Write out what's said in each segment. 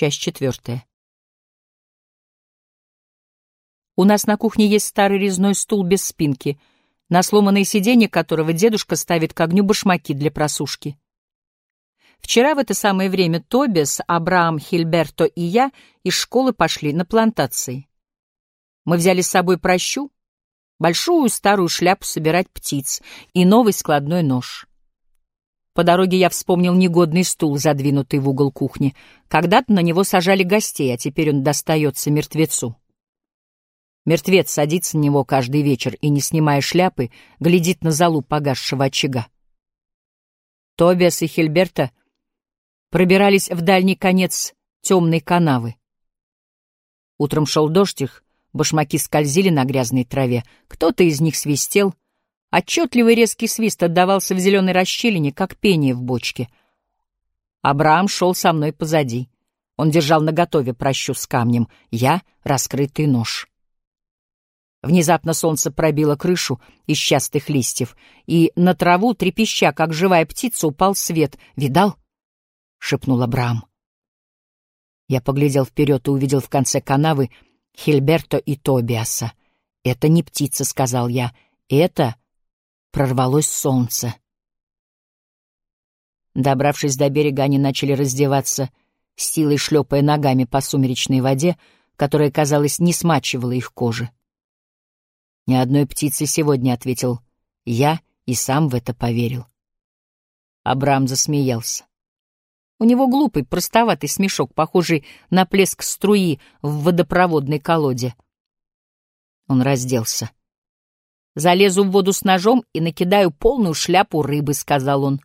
Часть четвертая. У нас на кухне есть старый резной стул без спинки, на сломанное сиденье которого дедушка ставит к огню башмаки для просушки. Вчера в это самое время Тобиас, Абрaham, Хильберто и я из школы пошли на плантации. Мы взяли с собой прощу, большую старую шляпу собирать птиц и новый складной нож. По дороге я вспомнил негодный стул, задвинутый в угол кухни. Когда-то на него сажали гостей, а теперь он достается мертвецу. Мертвец садится на него каждый вечер и, не снимая шляпы, глядит на залу погасшего очага. Тобиас и Хильберта пробирались в дальний конец темной канавы. Утром шел дождь их, башмаки скользили на грязной траве, кто-то из них свистел. Отчетливый резкий свист отдавался в зеленой расщелине, как пение в бочке. Абрaham шел со мной позади. Он держал наготове прощу с камнем, я — раскрытый нож. Внезапно солнце пробило крышу из частых листьев, и на траву, трепеща, как живая птица, упал свет. «Видал?» — шепнул Абрам. Я поглядел вперед и увидел в конце канавы Хильберто и Тобиаса. «Это не птица», — сказал я. «Это...» — прорвалось солнце. Добравшись до берега, они начали раздеваться, силой шлепая ногами по сумеречной воде, которая, казалось, не смачивала их кожи. «Ни одной птицы сегодня», — ответил я и сам в это поверил. Абрам засмеялся. У него глупый, простоватый смешок, похожий на плеск струи в водопроводной колоде. Он разделся. «Залезу в воду с ножом и накидаю полную шляпу рыбы», — сказал он.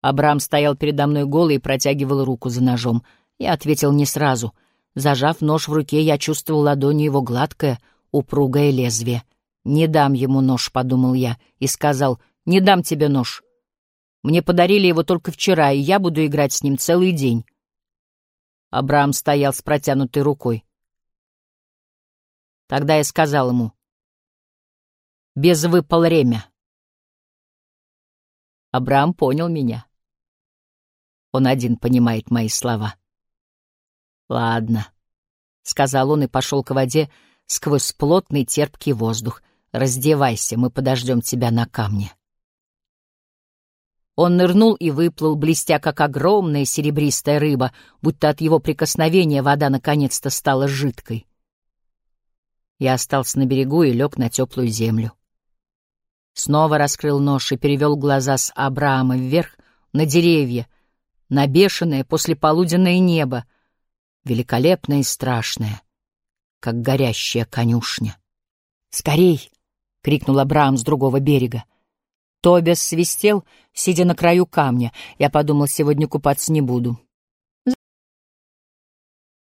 Абрам стоял передо мной голый и протягивал руку за ножом. Я ответил не сразу. Зажав нож в руке, я чувствовал ладонью его гладкое, упругое лезвие. «Не дам ему нож», — подумал я, и сказал, «Не дам тебе нож. Мне подарили его только вчера, и я буду играть с ним целый день». Абрaham стоял с протянутой рукой. Тогда я сказал ему, «Без выпал время». Абрaham понял меня. Он один понимает мои слова. «Ладно», — сказал он и пошел к воде, — сквозь плотный терпкий воздух. «Раздевайся, мы подождем тебя на камне». Он нырнул и выплыл, блестя, как огромная серебристая рыба, будто от его прикосновения вода наконец-то стала жидкой. Я остался на берегу и лег на теплую землю. Снова раскрыл нож и перевел глаза с Абрама вверх на деревья, на бешеное послеполуденное небо, великолепное и страшное — как горящая конюшня. «Скорей!» — крикнул Абрам с другого берега. Тобиас свистел, сидя на краю камня. Я подумал, сегодня купаться не буду.